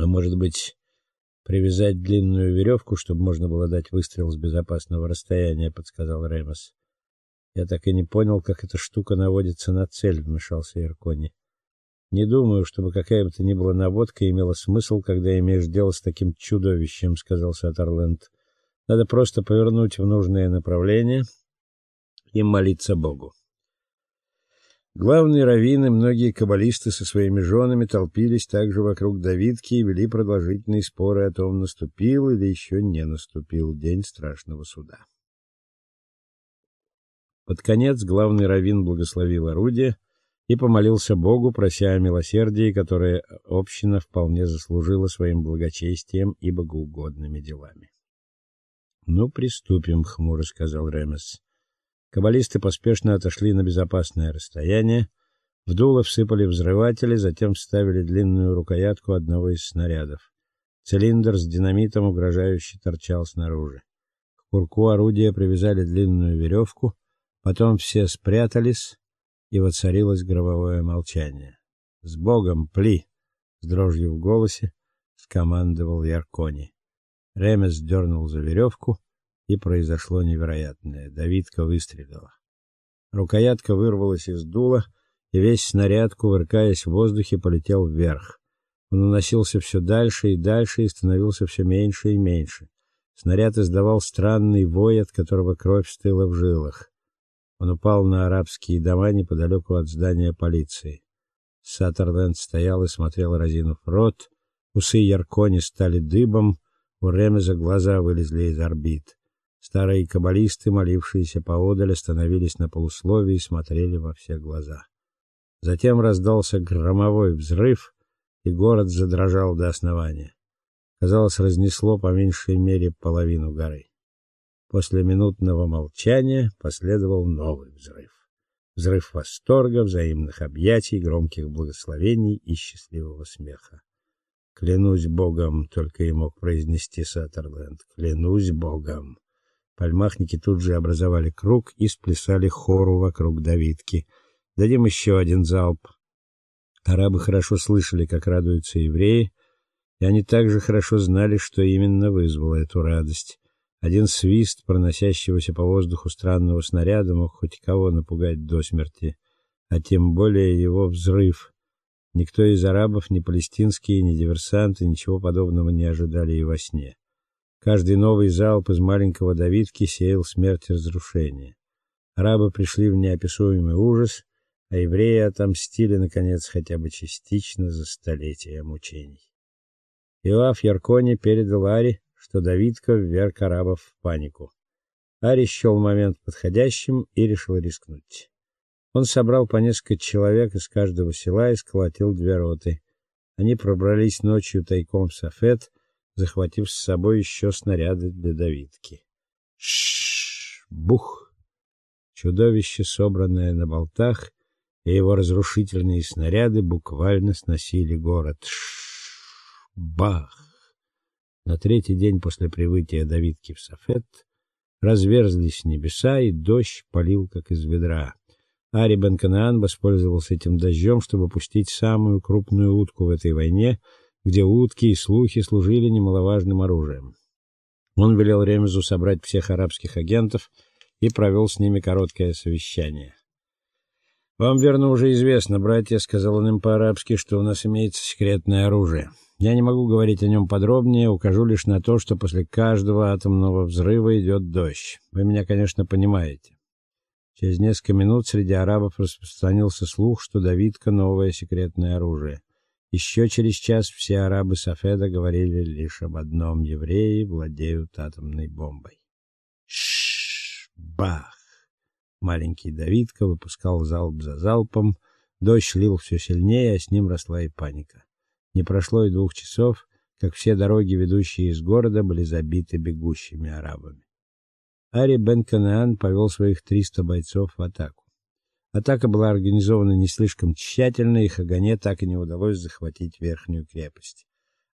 А может быть, привязать длинную веревку, чтобы можно было дать выстрел с безопасного расстояния, подсказал Ремос. Я так и не понял, как эта штука наводится на цель, вмешался Иркони. Не думаю, чтобы какая бы то ни была наводка имела смысл, когда имеешь дело с таким чудовищем, сказал Саттерленд. Надо просто повернуть в нужное направление и молиться Богу. Главные раввины, многие каббалисты со своими женами толпились также вокруг Давидки и вели продолжительные споры о том, наступил или еще не наступил день страшного суда. Под конец главный раввин благословил орудие и помолился Богу, прося о милосердии, которое община вполне заслужила своим благочестием и богоугодными делами. "Ну, приступим", хмуро сказал Ремес. Каббалисты поспешно отошли на безопасное расстояние, в дуло всыпали взрыватели, затем вставили длинную рукоятку одного из снарядов. Цилиндр с динамитом угрожающе торчал снаружи. К курку орудия привязали длинную веревку, потом все спрятались, и воцарилось гробовое молчание. "С Богом, пли!" с дрожью в голосе скомандовал Яркони. Ремес дернул за веревку, и произошло невероятное. Давидка выстрелила. Рукоятка вырвалась из дула, и весь снаряд, кувыркаясь в воздухе, полетел вверх. Он уносился все дальше и дальше и становился все меньше и меньше. Снаряд издавал странный вой, от которого кровь стыла в жилах. Он упал на арабские дома неподалеку от здания полиции. Саттерленд стоял и смотрел, разинув рот. Усы Яркони стали дыбом, у Ремеза глаза вылезли из орбит. Старые каббалисты, молившиеся поодаль, остановились на полусловии и смотрели во все глаза. Затем раздался громовой взрыв, и город задрожал до основания. Казалось, разнесло по меньшей мере половину горы. После минутного молчания последовал новый взрыв. Взрыв восторга, взаимных объятий, громких благословений и счастливого смеха. Клянусь Богом, только и мог произнести Саттерленд. Клянусь Богом. Пальмахники тут же образовали круг и сплясали хору вокруг Давидки. Дадим еще один залп. Арабы хорошо слышали, как радуются евреи, и они также хорошо знали, что именно вызвало эту радость. Один свист проносящегося по воздуху странного снаряда мог хоть кого напугать до смерти, а тем более его взрыв. Никто из арабов, ни палестинские, ни диверсанты ничего подобного не ожидали и во сне. Каждый новый залп из маленького Давидки сеял смерть и разрушение. Арабы пришли в неописуемый ужас, а евреи отомстили наконец хотя бы частично за столетия мучений. Иоаф Яркони передал Ари, что Давидка вверг арабов в панику. Ари счел момент подходящим и решил рискнуть. Он собрал по несколько человек из каждого села и сколотил две роты. Они пробрались ночью тайком в Сафет, захватив с собой еще снаряды для давидки. Шш! Бух! Чудовище, собранное на болтах, и его разрушительные снаряды буквально сносили город. Шш! Бах! На третий день после прибытия Давидки в Сафет разверзлись небеса, и дождь полил как из ведра. Ари бен Канаан воспользовался этим дождем, чтобы пустить самую крупную утку в этой войне — где утки и слухи служили немаловажным оружием. Он велел Ремезу собрать всех арабских агентов и провел с ними короткое совещание. Вам верно уже известно, братья, сказал он им по-арабски, что у нас имеется секретное оружие. Я не могу говорить о нем подробнее, укажу лишь на то, что после каждого атомного взрыва идет дождь. Вы меня, конечно, понимаете. Через несколько минут среди арабов распространился слух, что Давидка новое секретное оружие. Еще через час все арабы Сафеда говорили лишь об одном: евреи владеют атомной бомбой. Шш! Бах! Маленький Давидка выпускал залп за залпом, дождь лил все сильнее, а с ним росла и паника. Не прошло и двух часов, как все дороги, ведущие из города, были забиты бегущими арабами. Ари бен Канаан повел своих 300 бойцов в атаку. Атака была организована не слишком тщательно, и Хагане так и не удалось захватить верхнюю крепость.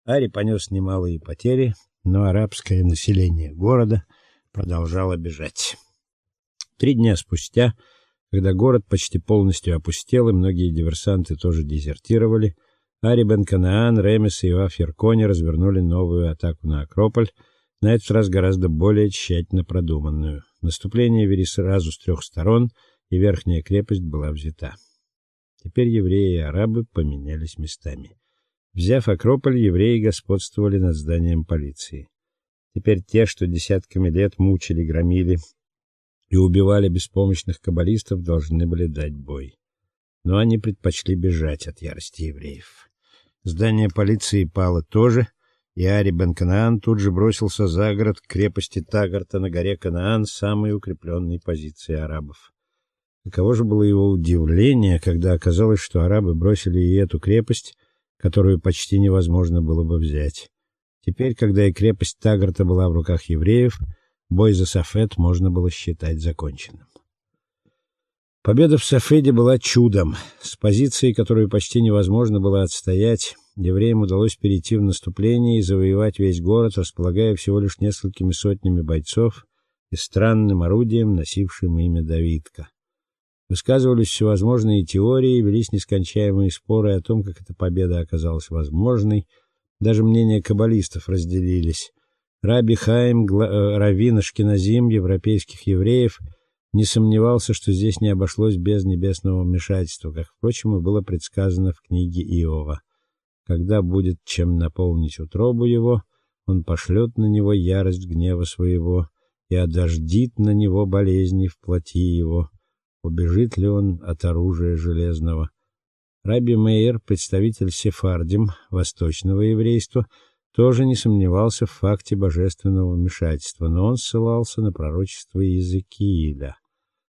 Ари понес немалые потери, но арабское население города продолжало бежать. Три дня спустя, когда город почти полностью опустел и многие диверсанты тоже дезертировали, Ари бен Канаан, Ремес и Иоаф Яркони развернули новую атаку на Акрополь, на этот раз гораздо более тщательно продуманную. Наступление вели сразу с трех сторон, и верхняя крепость была взята. Теперь евреи и арабы поменялись местами. Взяв Акрополь, евреи господствовали над зданием полиции. Теперь те, что десятками лет мучили, громили и убивали беспомощных каббалистов, должны были дать бой. Но они предпочли бежать от ярости евреев. Здание полиции пало тоже, и Ари бен Канаан тут же бросился за город к крепости Тагарта на горе Канаан, самой укрепленной позиции арабов. Каково же было его удивление, когда оказалось, что арабы бросили и эту крепость, которую почти невозможно было бы взять. Теперь, когда и крепость Тагарта была в руках евреев, бой за Сафет можно было считать законченным. Победа в Сафеде была чудом. С позиции, которую почти невозможно было отстоять, евреям удалось перейти в наступление и завоевать весь город, располагая всего лишь несколькими сотнями бойцов и странным орудием, носившим имя Давидка. Высказывались всевозможные теории, велись нескончаемые споры о том, как эта победа оказалась возможной. Даже мнения каббалистов разделились. Раби Хаим, э, раввин Ашкеназим, европейских евреев – не сомневался, что здесь не обошлось без небесного вмешательства, как, впрочем, и было предсказано в книге Иова. Когда будет чем наполнить утробу его, он пошлет на него ярость гнева своего и одождит на него болезни в плоти его. Убежит ли он от оружия железного? Раби Мейер, представитель сефардим, восточного еврейства, тоже не сомневался в факте божественного вмешательства, но он ссылался на пророчество Иезекииля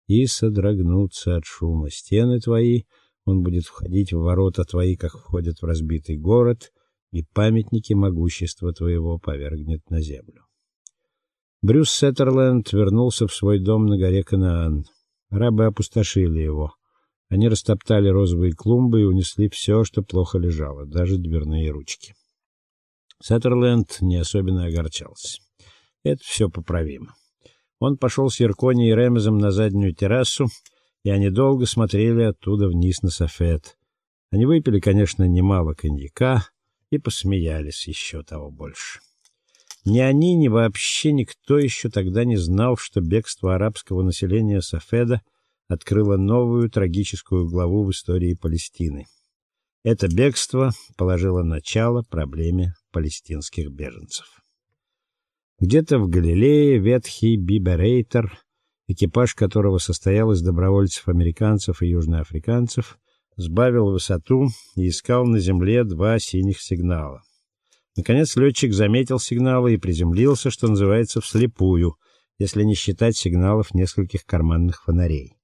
и содрогнутся от шума стены твои, он будет входить в ворота твои, как входят в разбитый город, и памятники могущества твоего повергнет на землю. Брюс Сеттерленд вернулся в свой дом на горе Канаан. Рабы опустошили его. Они растоптали розовые клумбы и унесли все, что плохо лежало, даже дверные ручки. Сеттерленд не особенно огорчался. Это все поправимо. Он пошел с Яркони и Ремезом на заднюю террасу, и они долго смотрели оттуда вниз на Софет. Они выпили, конечно, немало коньяка и посмеялись еще того больше. Ни они, ни вообще никто еще тогда не знал, что бегство арабского населения Сафеда открыло новую трагическую главу в истории Палестины. Это бегство положило начало проблеме палестинских беженцев. Где-то в Галилее ветхий биберейтер, экипаж которого состоял из добровольцев-американцев и южноафриканцев, сбавил высоту и искал на земле два синих сигнала. Наконец летчик заметил сигналы и приземлился, что называется, вслепую, если не считать сигналов нескольких карманных фонарей.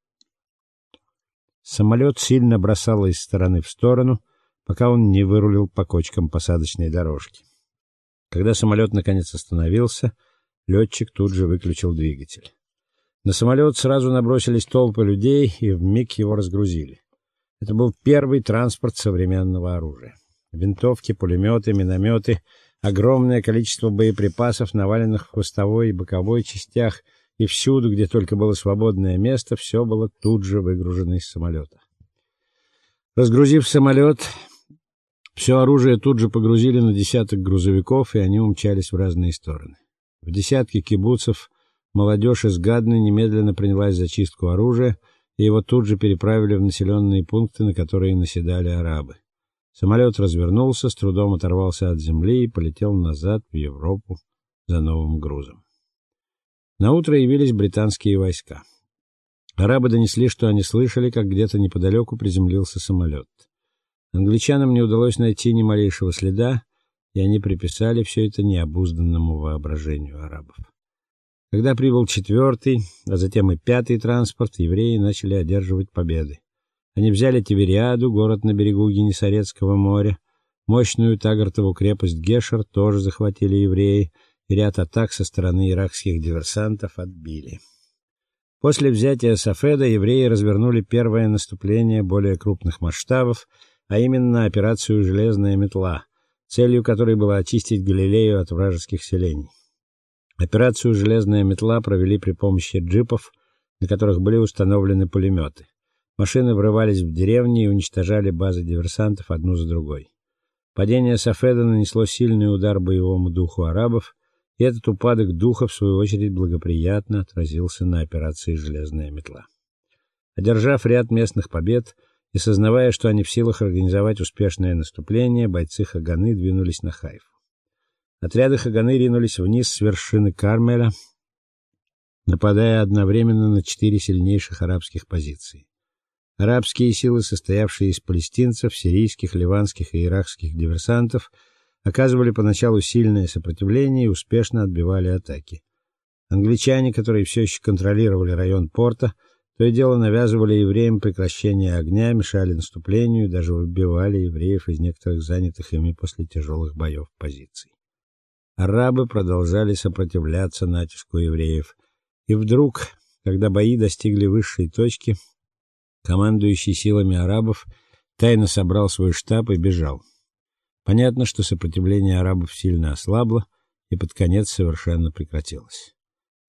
Самолет сильно бросало из стороны в сторону, пока он не вырулил по кочкам посадочной дорожки. Когда самолет наконец остановился, летчик тут же выключил двигатель. На самолет сразу набросились толпы людей и вмиг его разгрузили. Это был первый транспорт современного оружия. Винтовки, пулеметы, минометы, огромное количество боеприпасов, наваленных в хвостовой и боковой частях, и всюду, где только было свободное место, все было тут же выгружено из самолета. Разгрузив самолет, все оружие тут же погрузили на десяток грузовиков, и они умчались в разные стороны. В десятке кибуцев молодежь из Гадны немедленно принялась за чистку оружия, и его тут же переправили в населенные пункты, на которые наседали арабы. Самолет развернулся, с трудом оторвался от земли и полетел назад в Европу за новым грузом. На утро явились британские войска. Арабы донесли, что они слышали, как где-то неподалеку приземлился самолет. Англичанам не удалось найти ни малейшего следа, и они приписали все это необузданному воображению арабов. Когда прибыл четвертый, а затем и пятый транспорт, евреи начали одерживать победы. Они взяли Тивериаду, город на берегу Генесарецкого моря, мощную Тагартову крепость Гешер тоже захватили евреи, и ряд атак со стороны иракских диверсантов отбили. После взятия Сафеда евреи развернули первое наступление более крупных масштабов а именно операцию Железная метла, целью которой было очистить Галилею от вражеских селений. Операцию Железная метла провели при помощи джипов, на которых были установлены пулеметы. Машины врывались в деревни и уничтожали базы диверсантов одну за другой. Падение Сафеда нанесло сильный удар боевому духу арабов, и этот упадок духа в свою очередь благоприятно отразился на операции Железная метла. Одержав ряд местных побед и сознавая, что они в силах организовать успешное наступление, бойцы Хаганы двинулись на Хайфу. Отряды Хаганы ринулись вниз с вершины Кармеля, нападая одновременно на четыре сильнейших арабских позиции. Арабские силы, состоявшие из палестинцев, сирийских, ливанских и иракских диверсантов, оказывали поначалу сильное сопротивление и успешно отбивали атаки. Англичане, которые все еще контролировали район порта, то и дело навязывали евреям прекращение огня, мешали наступлению, даже выбивали евреев из некоторых занятых ими после тяжелых боев позиций. Арабы продолжали сопротивляться натиску евреев. И вдруг, когда бои достигли высшей точки, командующий силами арабов тайно собрал свой штаб и бежал. Понятно, что сопротивление арабов сильно ослабло и под конец совершенно прекратилось.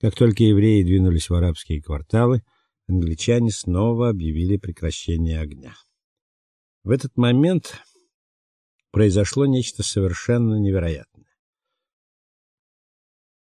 Как только евреи двинулись в арабские кварталы, англичане снова объявили прекращение огня. В этот момент произошло нечто совершенно невероятное.